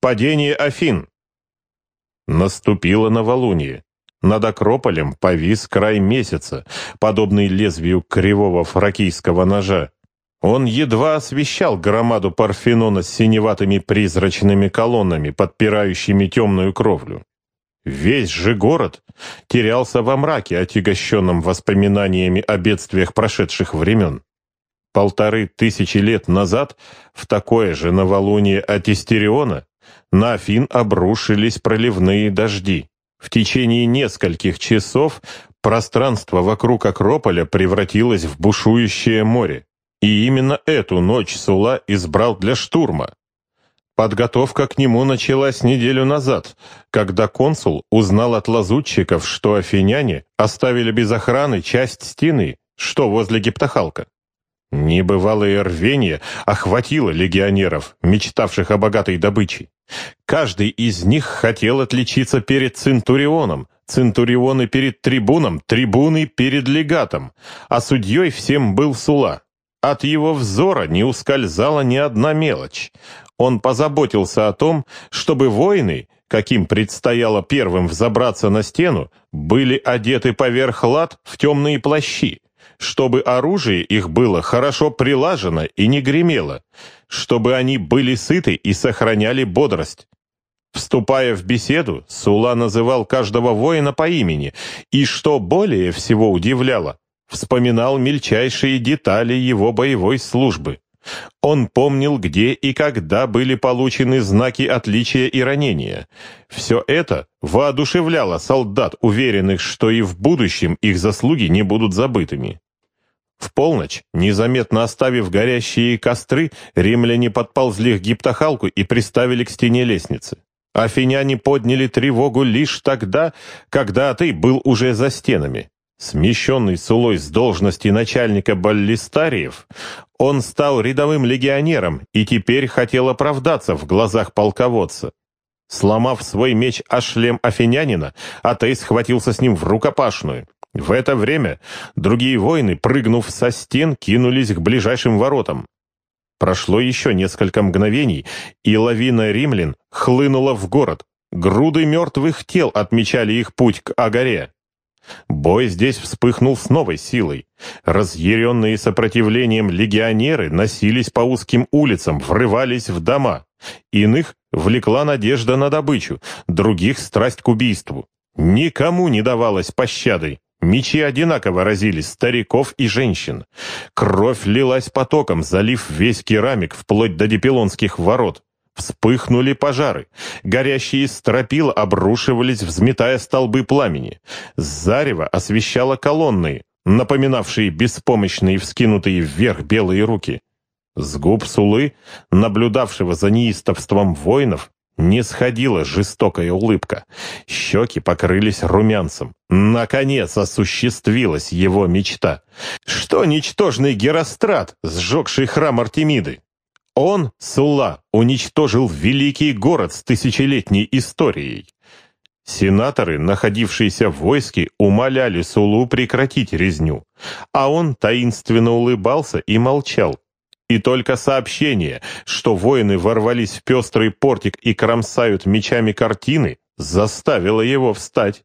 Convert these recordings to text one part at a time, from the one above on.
Падение Афин. Наступило новолуние. Над Акрополем повис край месяца, подобный лезвию кривого фракийского ножа. Он едва освещал громаду Парфенона с синеватыми призрачными колоннами, подпирающими темную кровлю. Весь же город терялся во мраке, отягощенном воспоминаниями о бедствиях прошедших времен. Полторы тысячи лет назад в такое же новолуние Атистериона на Афин обрушились проливные дожди. В течение нескольких часов пространство вокруг Акрополя превратилось в бушующее море. И именно эту ночь Сула избрал для штурма. Подготовка к нему началась неделю назад, когда консул узнал от лазутчиков, что афиняне оставили без охраны часть стены, что возле Гиптохалка. Небывалое рвение охватило легионеров, мечтавших о богатой добыче. Каждый из них хотел отличиться перед Центурионом, Центурионы перед трибуном, трибуны перед легатом, а судьей всем был Сула. От его взора не ускользала ни одна мелочь. Он позаботился о том, чтобы воины, каким предстояло первым взобраться на стену, были одеты поверх лад в темные плащи, чтобы оружие их было хорошо прилажено и не гремело, чтобы они были сыты и сохраняли бодрость. Вступая в беседу, Сула называл каждого воина по имени, и, что более всего удивляло, вспоминал мельчайшие детали его боевой службы. Он помнил, где и когда были получены знаки отличия и ранения. Все это воодушевляло солдат, уверенных, что и в будущем их заслуги не будут забытыми. В полночь, незаметно оставив горящие костры, римляне подползли к гиптохалку и приставили к стене лестницы. Афиняне подняли тревогу лишь тогда, когда ты был уже за стенами. Смещенный Сулой с должности начальника баллистариев, он стал рядовым легионером и теперь хотел оправдаться в глазах полководца. Сломав свой меч о шлем афинянина, Атей схватился с ним в рукопашную. В это время другие воины, прыгнув со стен, кинулись к ближайшим воротам. Прошло еще несколько мгновений, и лавина римлян хлынула в город. Груды мертвых тел отмечали их путь к Агаре. Бой здесь вспыхнул с новой силой. Разъяренные сопротивлением легионеры носились по узким улицам, врывались в дома. Иных влекла надежда на добычу, других — страсть к убийству. Никому не давалось пощады. Мечи одинаково разили стариков и женщин. Кровь лилась потоком, залив весь керамик вплоть до дипилонских ворот. Вспыхнули пожары. Горящие стропила обрушивались, взметая столбы пламени. Зарево освещало колонны, напоминавшие беспомощные вскинутые вверх белые руки. С губ Сулы, наблюдавшего за неистовством воинов, не сходила жестокая улыбка. Щеки покрылись румянцем. Наконец осуществилась его мечта. Что ничтожный Герострат, сжегший храм Артемиды? Он, Сула, уничтожил великий город с тысячелетней историей. Сенаторы, находившиеся в войске, умоляли Сулу прекратить резню, а он таинственно улыбался и молчал, и только сообщение, что воины ворвались в пестрый портик и кромсают мечами картины, заставило его встать.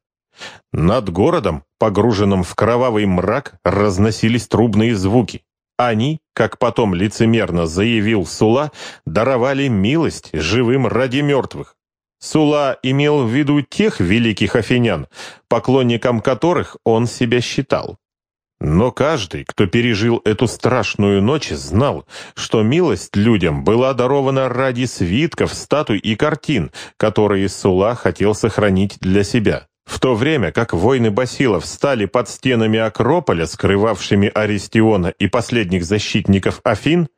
Над городом, погруженным в кровавый мрак, разносились трубные звуки. Они, как потом лицемерно заявил Сула, даровали милость живым ради мертвых. Сула имел в виду тех великих афинян, поклонником которых он себя считал. Но каждый, кто пережил эту страшную ночь, знал, что милость людям была дарована ради свитков, статуй и картин, которые Сула хотел сохранить для себя. В то время как воины Басилов стали под стенами Акрополя, скрывавшими Аристиона и последних защитников Афин,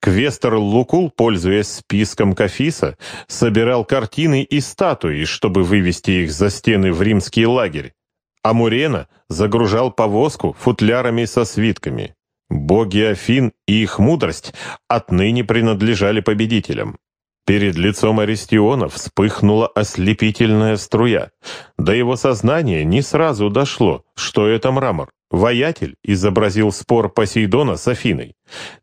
Квестер Лукул, пользуясь списком Кафиса, собирал картины и статуи, чтобы вывести их за стены в римский лагерь а Мурена загружал повозку футлярами со свитками. Боги Афин и их мудрость отныне принадлежали победителям. Перед лицом Аристиона вспыхнула ослепительная струя. До его сознания не сразу дошло, что это мрамор. Воятель изобразил спор Посейдона с Афиной.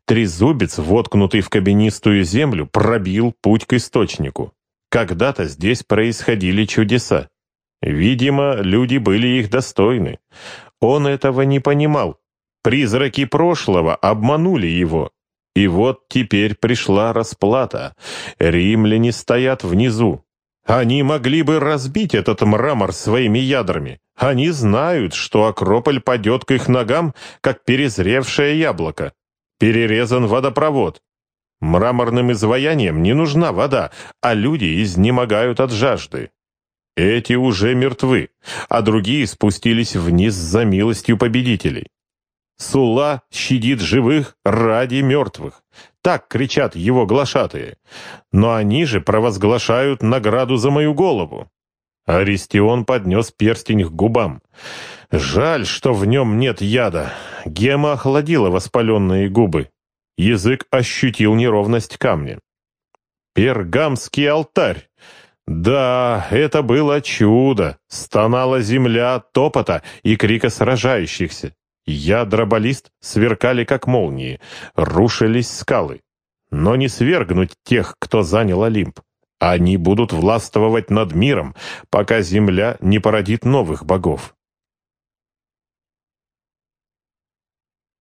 Трезубец, воткнутый в кабинистую землю, пробил путь к источнику. Когда-то здесь происходили чудеса. Видимо, люди были их достойны. Он этого не понимал. Призраки прошлого обманули его. И вот теперь пришла расплата. Римляне стоят внизу. Они могли бы разбить этот мрамор своими ядрами. Они знают, что Акрополь падет к их ногам, как перезревшее яблоко. Перерезан водопровод. Мраморным изваяниям не нужна вода, а люди изнемогают от жажды. Эти уже мертвы, а другие спустились вниз за милостью победителей. Сула щадит живых ради мертвых. Так кричат его глашатые. Но они же провозглашают награду за мою голову. Аристион поднес перстень к губам. Жаль, что в нем нет яда. Гема охладила воспаленные губы. Язык ощутил неровность камня. Пергамский алтарь. Да, это было чудо. Стонала земля от топота и крика сражающихся. Ядра баллист сверкали, как молнии, рушились скалы. Но не свергнуть тех, кто занял Олимп. Они будут властвовать над миром, пока земля не породит новых богов.